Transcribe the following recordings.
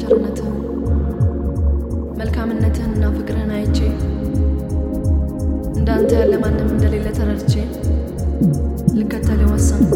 ቸርነትህን መልካምነትህንና ፍቅርህን አይቼ እንዳንተ ያለ ማንም እንደሌለ ተረድቼ ልከተል ወሰንኩ።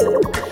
you.